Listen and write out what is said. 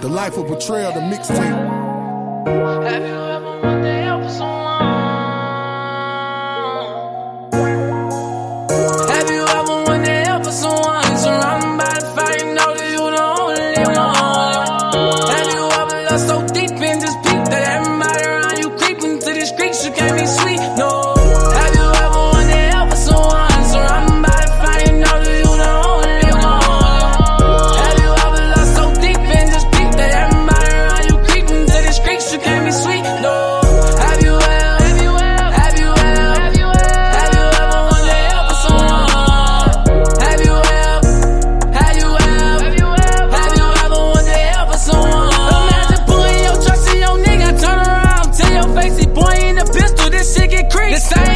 The Life of Betrayal, the mixtape. The same